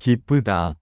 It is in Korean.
기쁘다.